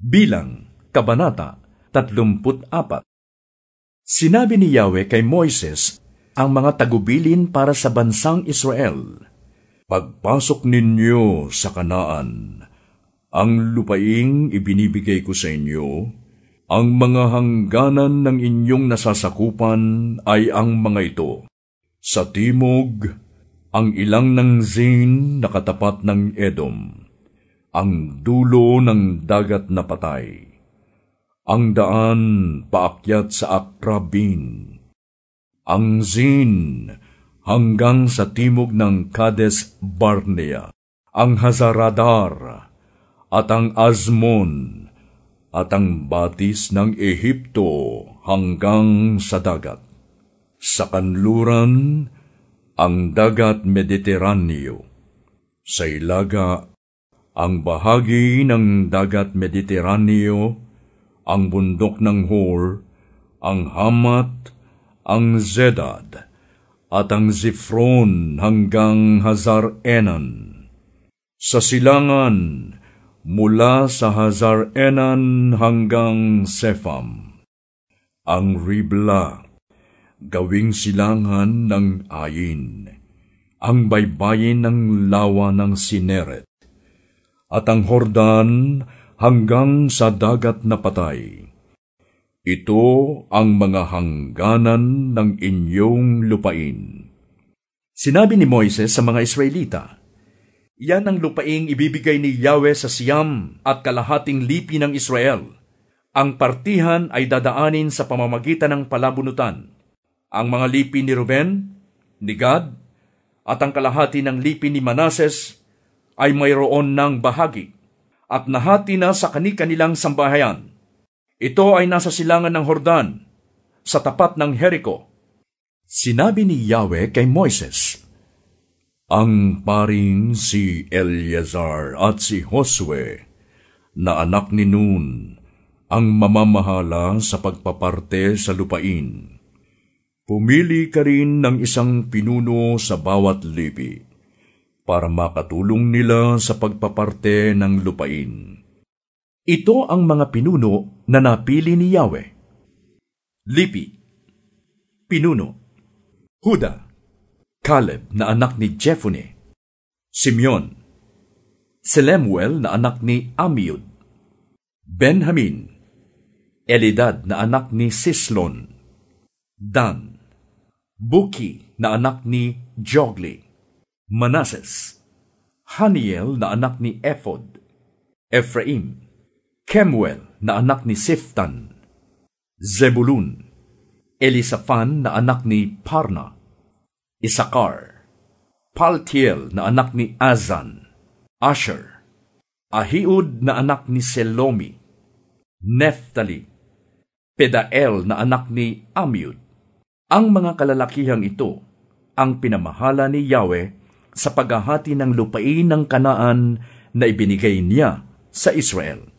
Bilang, Kabanata 34 Sinabi ni Yahweh kay Moises ang mga tagubilin para sa bansang Israel. Pagpasok ninyo sa kanaan, ang lupaing ibinibigay ko sa inyo, ang mga hangganan ng inyong nasasakupan ay ang mga ito. Sa timog, ang ilang ng Zin na katapat ng Edom ang dulo ng dagat na patay, ang daan paakyat sa Akrabin, ang Zin hanggang sa timog ng Kades Barnea, ang Hazaradar, at ang Azmon, at ang batis ng Ehipto hanggang sa dagat. Sa kanluran, ang dagat Mediteraneo. Sa ilaga, ang bahagi ng dagat Mediteraneo, ang bundok ng Hor, ang Hamat, ang Zedad, at ang Zifron hanggang Hazar Enan. Sa silangan, mula sa Hazar Enan hanggang Sepham. Ang Ribla, gawing silangan ng Ayin, ang baybayin ng lawa ng Sineret at ang Hordan hanggang sa dagat na patay. Ito ang mga hangganan ng inyong lupain. Sinabi ni Moises sa mga Israelita, Yan ang lupaing ibibigay ni Yahweh sa Siam at kalahating lipi ng Israel. Ang partihan ay dadaanin sa pamamagitan ng palabunutan. Ang mga lipi ni Ruben, ni Gad, at ang kalahati ng lipi ni Manases ay mayroon ng bahagi at nahati na sa kani-kanilang sambahayan. Ito ay nasa silangan ng Hordan, sa tapat ng Jericho. Sinabi ni Yahweh kay Moises, Ang paring si Eleazar at si Josue, na anak ni Nun, ang mamamahala sa pagpaparte sa lupain. Pumili ka rin ng isang pinuno sa bawat lipi para makatulong nila sa pagpaparte ng lupain. Ito ang mga pinuno na napili ni Yahweh. Lipi, Pinuno, Huda, Caleb na anak ni Jephone, Simeon, Selemuel na anak ni Amiud, Benjamin, Elidad na anak ni Sislon, Dan, Buki na anak ni Jogli, Manases, Haniel na anak ni Ephod, Ephraim, Kemuel na anak ni Siftan, Zebulun, Elisaphan na anak ni Parna, Isakar, Paltiel na anak ni Azan, Asher, Ahiud na anak ni Selomi, Neftali, Pedael na anak ni Amiud. Ang mga kalalakihang ito ang pinamahala ni Yahweh sa paghahati ng lupain ng kanaan na ibinigay niya sa Israel.